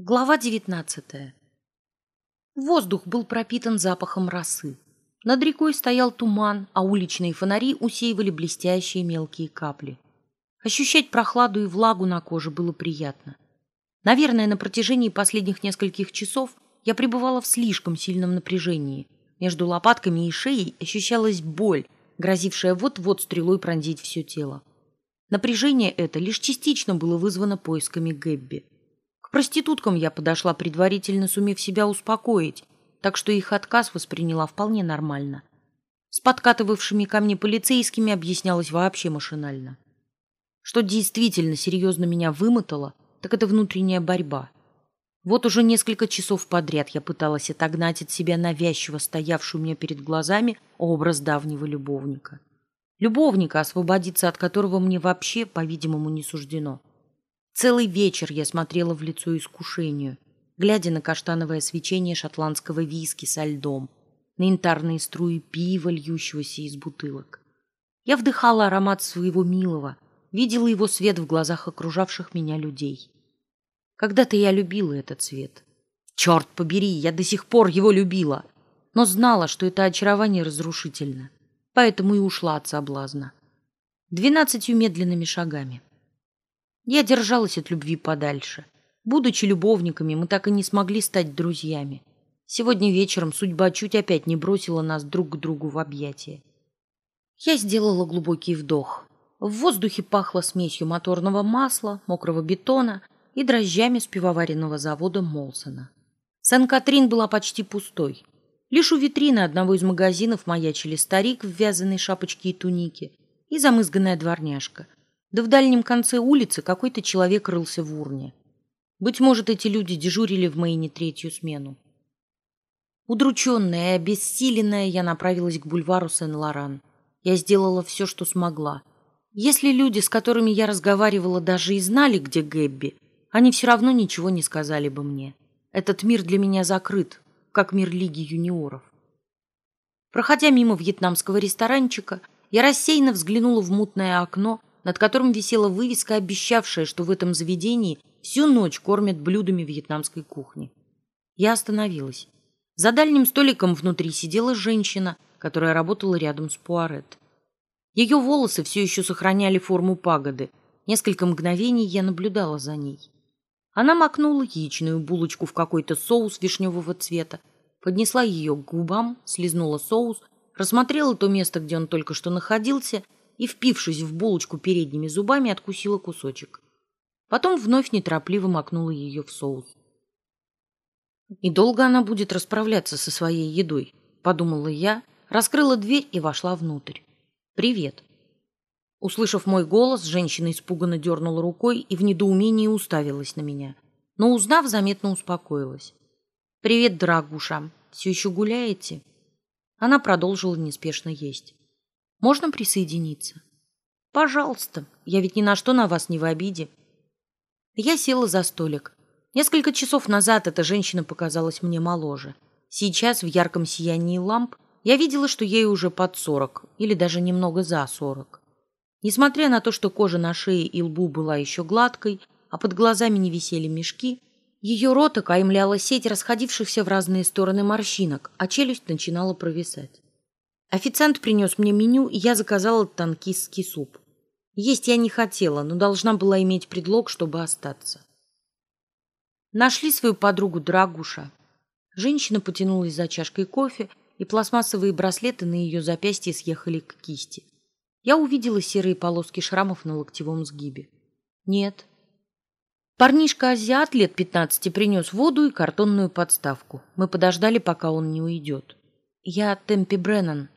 Глава девятнадцатая. Воздух был пропитан запахом росы. Над рекой стоял туман, а уличные фонари усеивали блестящие мелкие капли. Ощущать прохладу и влагу на коже было приятно. Наверное, на протяжении последних нескольких часов я пребывала в слишком сильном напряжении. Между лопатками и шеей ощущалась боль, грозившая вот-вот стрелой пронзить все тело. Напряжение это лишь частично было вызвано поисками Гэбби. Проституткам я подошла предварительно, сумев себя успокоить, так что их отказ восприняла вполне нормально. С подкатывавшими ко мне полицейскими объяснялось вообще машинально. Что действительно серьезно меня вымотало, так это внутренняя борьба. Вот уже несколько часов подряд я пыталась отогнать от себя навязчиво стоявший у меня перед глазами образ давнего любовника. Любовника, освободиться от которого мне вообще, по-видимому, не суждено. Целый вечер я смотрела в лицо искушению, глядя на каштановое свечение шотландского виски со льдом, на янтарные струи пива, льющегося из бутылок. Я вдыхала аромат своего милого, видела его свет в глазах окружавших меня людей. Когда-то я любила этот цвет. Черт побери, я до сих пор его любила, но знала, что это очарование разрушительно, поэтому и ушла от соблазна. Двенадцатью медленными шагами. Я держалась от любви подальше. Будучи любовниками, мы так и не смогли стать друзьями. Сегодня вечером судьба чуть опять не бросила нас друг к другу в объятия. Я сделала глубокий вдох. В воздухе пахло смесью моторного масла, мокрого бетона и дрожжами с пивоваренного завода Молсона. Сан-Катрин была почти пустой. Лишь у витрины одного из магазинов маячили старик в вязаной шапочке и тунике и замызганная дворняжка – да в дальнем конце улицы какой-то человек рылся в урне. Быть может, эти люди дежурили в Мэйне третью смену. Удрученная и обессиленная, я направилась к бульвару Сен-Лоран. Я сделала все, что смогла. Если люди, с которыми я разговаривала, даже и знали, где Гэбби, они все равно ничего не сказали бы мне. Этот мир для меня закрыт, как мир Лиги юниоров. Проходя мимо вьетнамского ресторанчика, я рассеянно взглянула в мутное окно над которым висела вывеска, обещавшая, что в этом заведении всю ночь кормят блюдами вьетнамской кухни. Я остановилась. За дальним столиком внутри сидела женщина, которая работала рядом с Пуарет. Ее волосы все еще сохраняли форму пагоды. Несколько мгновений я наблюдала за ней. Она макнула яичную булочку в какой-то соус вишневого цвета, поднесла ее к губам, слезнула соус, рассмотрела то место, где он только что находился, и, впившись в булочку передними зубами, откусила кусочек. Потом вновь неторопливо макнула ее в соус. И долго она будет расправляться со своей едой, подумала я, раскрыла дверь и вошла внутрь. Привет. Услышав мой голос, женщина испуганно дернула рукой и в недоумении уставилась на меня, но узнав, заметно успокоилась. Привет, дорогуша. Все еще гуляете? Она продолжила неспешно есть. Можно присоединиться? Пожалуйста, я ведь ни на что на вас не в обиде. Я села за столик. Несколько часов назад эта женщина показалась мне моложе. Сейчас в ярком сиянии ламп я видела, что ей уже под сорок, или даже немного за сорок. Несмотря на то, что кожа на шее и лбу была еще гладкой, а под глазами не висели мешки, ее рот окаймляла сеть расходившихся в разные стороны морщинок, а челюсть начинала провисать. Официант принес мне меню, и я заказала танкистский суп. Есть я не хотела, но должна была иметь предлог, чтобы остаться. Нашли свою подругу Драгуша. Женщина потянулась за чашкой кофе, и пластмассовые браслеты на ее запястье съехали к кисти. Я увидела серые полоски шрамов на локтевом сгибе. Нет. Парнишка-азиат лет пятнадцати принес воду и картонную подставку. Мы подождали, пока он не уйдет. Я Темпи Бреннан,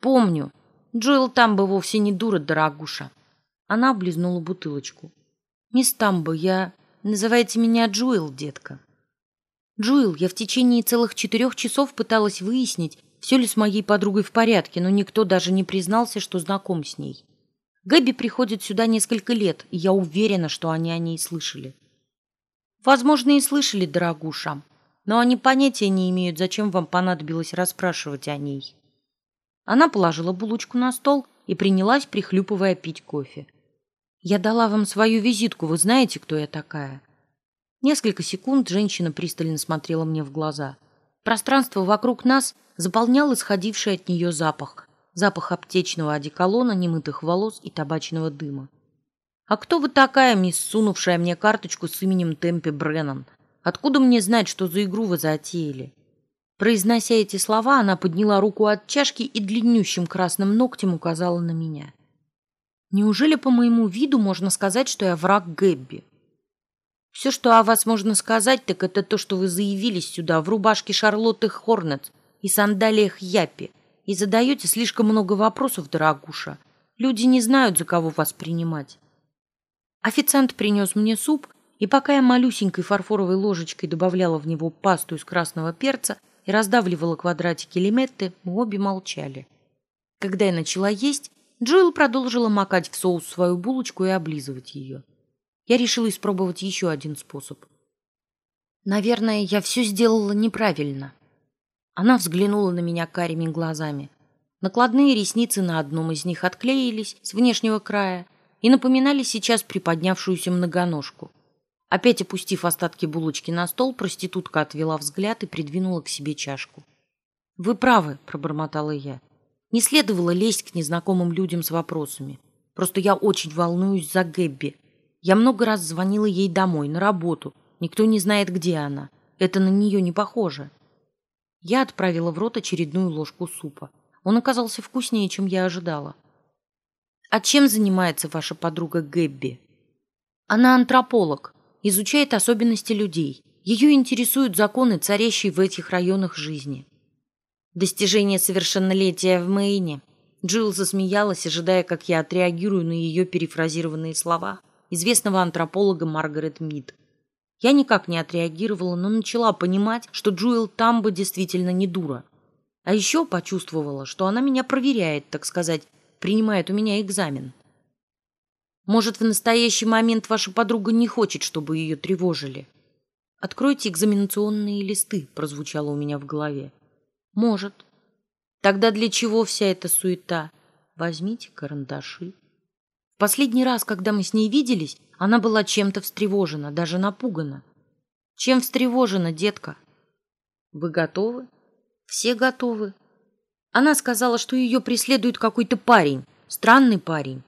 Помню. Джоэл Тамбо вовсе не дура, дорогуша. Она облизнула бутылочку. Мисс Тамбо, я... Называйте меня Джоэл, детка. Джоэл, я в течение целых четырех часов пыталась выяснить, все ли с моей подругой в порядке, но никто даже не признался, что знаком с ней. Гэби приходит сюда несколько лет, и я уверена, что они о ней слышали. Возможно, и слышали, дорогуша, но они понятия не имеют, зачем вам понадобилось расспрашивать о ней. Она положила булочку на стол и принялась, прихлюпывая, пить кофе. «Я дала вам свою визитку, вы знаете, кто я такая?» Несколько секунд женщина пристально смотрела мне в глаза. Пространство вокруг нас заполнял исходивший от нее запах. Запах аптечного одеколона, немытых волос и табачного дыма. «А кто вы такая, мисс, сунувшая мне карточку с именем Темпи Бреннан? Откуда мне знать, что за игру вы затеяли?» Произнося эти слова, она подняла руку от чашки и длиннющим красным ногтем указала на меня. «Неужели по моему виду можно сказать, что я враг Гэбби?» «Все, что о вас можно сказать, так это то, что вы заявились сюда в рубашке Шарлотты Хорнет и сандалиях Япи и задаете слишком много вопросов, дорогуша. Люди не знают, за кого вас принимать». Официант принес мне суп, и пока я малюсенькой фарфоровой ложечкой добавляла в него пасту из красного перца и раздавливала квадратики лиметты, мы обе молчали. Когда я начала есть, Джоэл продолжила макать в соус свою булочку и облизывать ее. Я решила испробовать еще один способ. Наверное, я все сделала неправильно. Она взглянула на меня карими глазами. Накладные ресницы на одном из них отклеились с внешнего края, и напоминали сейчас приподнявшуюся многоножку. Опять опустив остатки булочки на стол, проститутка отвела взгляд и придвинула к себе чашку. «Вы правы», — пробормотала я. «Не следовало лезть к незнакомым людям с вопросами. Просто я очень волнуюсь за Гэбби. Я много раз звонила ей домой, на работу. Никто не знает, где она. Это на нее не похоже». Я отправила в рот очередную ложку супа. Он оказался вкуснее, чем я ожидала. А чем занимается ваша подруга Гэбби? Она антрополог, изучает особенности людей. Ее интересуют законы, царящие в этих районах жизни. Достижение совершеннолетия в Мэйне. Джилл засмеялась, ожидая, как я отреагирую на ее перефразированные слова известного антрополога Маргарет Мид. Я никак не отреагировала, но начала понимать, что Джуэл Тамба действительно не дура. А еще почувствовала, что она меня проверяет, так сказать, принимает у меня экзамен. Может, в настоящий момент ваша подруга не хочет, чтобы ее тревожили? Откройте экзаменационные листы, прозвучало у меня в голове. Может. Тогда для чего вся эта суета? Возьмите карандаши. В последний раз, когда мы с ней виделись, она была чем-то встревожена, даже напугана. Чем встревожена, детка? Вы готовы? Все готовы. Она сказала, что ее преследует какой-то парень, странный парень.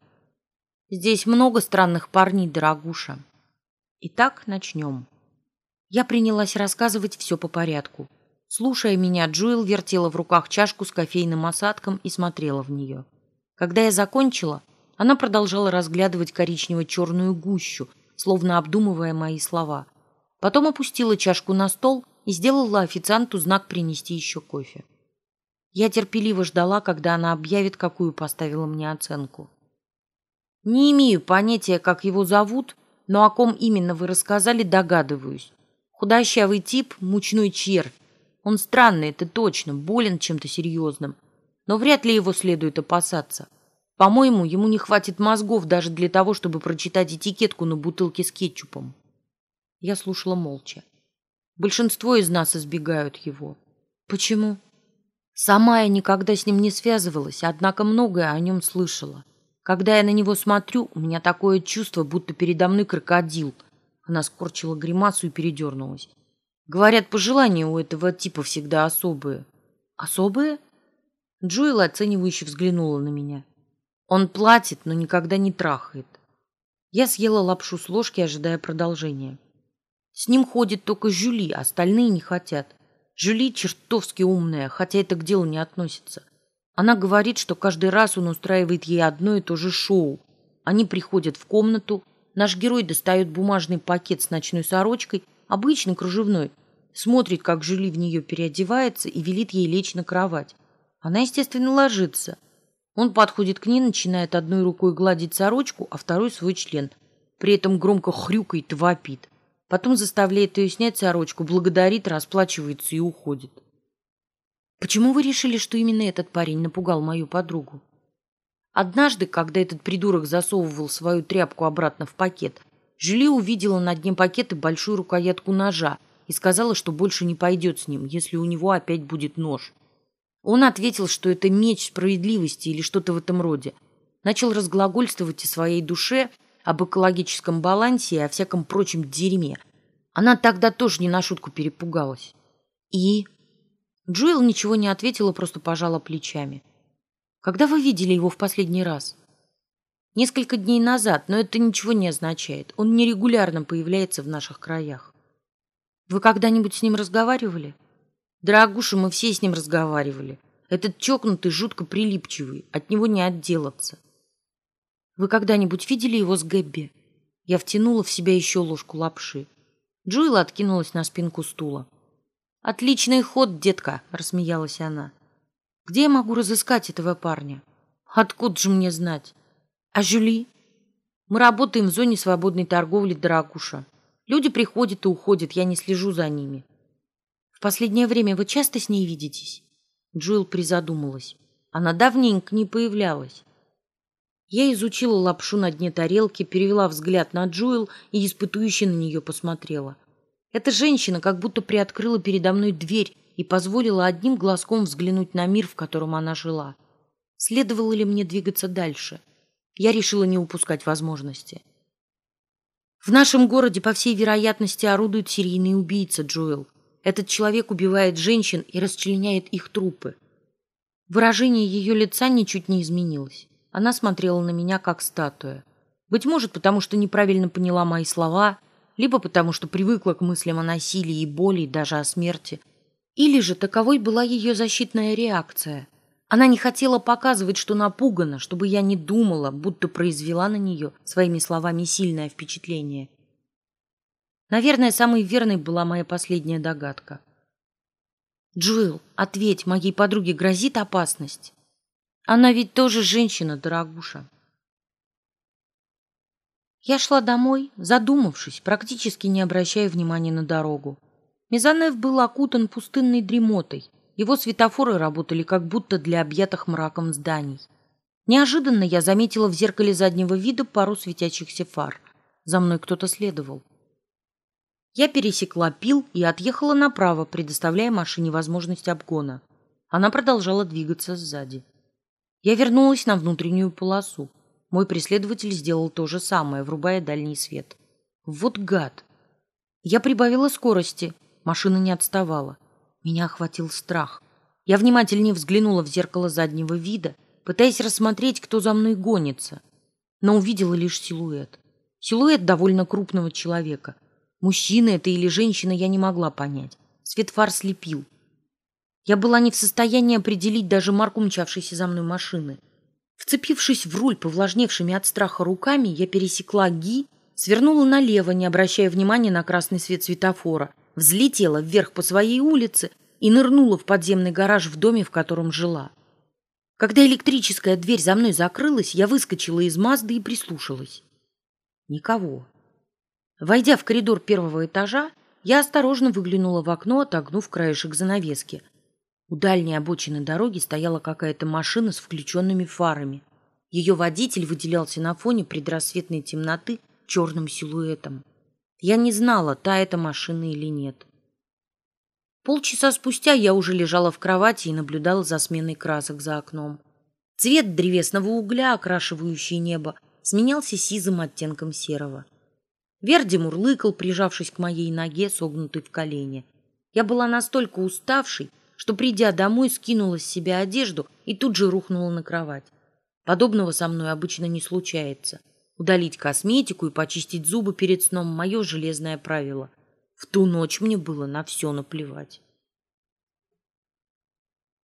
Здесь много странных парней, дорогуша. Итак, начнем. Я принялась рассказывать все по порядку. Слушая меня, Джуэл вертела в руках чашку с кофейным осадком и смотрела в нее. Когда я закончила, она продолжала разглядывать коричнево-черную гущу, словно обдумывая мои слова. Потом опустила чашку на стол и сделала официанту знак принести еще кофе. Я терпеливо ждала, когда она объявит, какую поставила мне оценку. Не имею понятия, как его зовут, но о ком именно вы рассказали, догадываюсь. Худощавый тип, мучной червь. Он странный, это точно, болен чем-то серьезным. Но вряд ли его следует опасаться. По-моему, ему не хватит мозгов даже для того, чтобы прочитать этикетку на бутылке с кетчупом. Я слушала молча. Большинство из нас избегают его. Почему? Сама я никогда с ним не связывалась, однако многое о нем слышала. Когда я на него смотрю, у меня такое чувство, будто передо мной крокодил. Она скорчила гримасу и передернулась. Говорят, пожелания у этого типа всегда особые. Особые? Джоэл оценивающе взглянула на меня. Он платит, но никогда не трахает. Я съела лапшу с ложки, ожидая продолжения. С ним ходит только Жюли, остальные не хотят. Жюли чертовски умная, хотя это к делу не относится. Она говорит, что каждый раз он устраивает ей одно и то же шоу. Они приходят в комнату, наш герой достает бумажный пакет с ночной сорочкой, обычный кружевной, смотрит, как Жюли в нее переодевается и велит ей лечь на кровать. Она, естественно, ложится. Он подходит к ней, начинает одной рукой гладить сорочку, а второй свой член. При этом громко хрюкает и вопит. Потом заставляет ее снять сорочку, благодарит, расплачивается и уходит. Почему вы решили, что именно этот парень напугал мою подругу? Однажды, когда этот придурок засовывал свою тряпку обратно в пакет, Жюли увидела на дне пакета большую рукоятку ножа и сказала, что больше не пойдет с ним, если у него опять будет нож. Он ответил, что это меч справедливости или что-то в этом роде. Начал разглагольствовать о своей душе об экологическом балансе и о всяком прочем дерьме. Она тогда тоже не на шутку перепугалась. И? Джоэл ничего не ответила, просто пожала плечами. Когда вы видели его в последний раз? Несколько дней назад, но это ничего не означает. Он нерегулярно появляется в наших краях. Вы когда-нибудь с ним разговаривали? Дорогуша, мы все с ним разговаривали. Этот чокнутый жутко прилипчивый, от него не отделаться. Вы когда-нибудь видели его с Гэбби? Я втянула в себя еще ложку лапши. Джуэл откинулась на спинку стула. «Отличный ход, детка!» — рассмеялась она. «Где я могу разыскать этого парня?» «Откуда же мне знать?» «А Жюли?» «Мы работаем в зоне свободной торговли, дорогуша. Люди приходят и уходят, я не слежу за ними». «В последнее время вы часто с ней видитесь?» Джуэл призадумалась. Она давненько не появлялась. Я изучила лапшу на дне тарелки, перевела взгляд на Джуэл и испытующе на нее посмотрела. Эта женщина как будто приоткрыла передо мной дверь и позволила одним глазком взглянуть на мир, в котором она жила. Следовало ли мне двигаться дальше? Я решила не упускать возможности. В нашем городе, по всей вероятности, орудует серийный убийца Джоэл. Этот человек убивает женщин и расчленяет их трупы. Выражение ее лица ничуть не изменилось. Она смотрела на меня, как статуя. Быть может, потому что неправильно поняла мои слова, либо потому что привыкла к мыслям о насилии и боли, и даже о смерти. Или же таковой была ее защитная реакция. Она не хотела показывать, что напугана, чтобы я не думала, будто произвела на нее своими словами сильное впечатление. Наверное, самой верной была моя последняя догадка. «Джуэл, ответь, моей подруге грозит опасность?» Она ведь тоже женщина, дорогуша. Я шла домой, задумавшись, практически не обращая внимания на дорогу. Мизанев был окутан пустынной дремотой. Его светофоры работали как будто для объятых мраком зданий. Неожиданно я заметила в зеркале заднего вида пару светящихся фар. За мной кто-то следовал. Я пересекла пил и отъехала направо, предоставляя машине возможность обгона. Она продолжала двигаться сзади. Я вернулась на внутреннюю полосу. Мой преследователь сделал то же самое, врубая дальний свет. Вот гад! Я прибавила скорости. Машина не отставала. Меня охватил страх. Я внимательнее взглянула в зеркало заднего вида, пытаясь рассмотреть, кто за мной гонится. Но увидела лишь силуэт. Силуэт довольно крупного человека. Мужчина это или женщина, я не могла понять. Свет фар слепил. Я была не в состоянии определить даже марку мчавшейся за мной машины. Вцепившись в руль повлажневшими от страха руками, я пересекла ГИ, свернула налево, не обращая внимания на красный свет светофора, взлетела вверх по своей улице и нырнула в подземный гараж в доме, в котором жила. Когда электрическая дверь за мной закрылась, я выскочила из Мазды и прислушалась. Никого. Войдя в коридор первого этажа, я осторожно выглянула в окно, отогнув краешек занавески. У дальней обочины дороги стояла какая-то машина с включенными фарами. Ее водитель выделялся на фоне предрассветной темноты черным силуэтом. Я не знала, та это машина или нет. Полчаса спустя я уже лежала в кровати и наблюдала за сменой красок за окном. Цвет древесного угля, окрашивающий небо, сменялся сизым оттенком серого. Верди мурлыкал, прижавшись к моей ноге, согнутой в колене. Я была настолько уставшей, что, придя домой, скинула с себя одежду и тут же рухнула на кровать. Подобного со мной обычно не случается. Удалить косметику и почистить зубы перед сном – мое железное правило. В ту ночь мне было на все наплевать.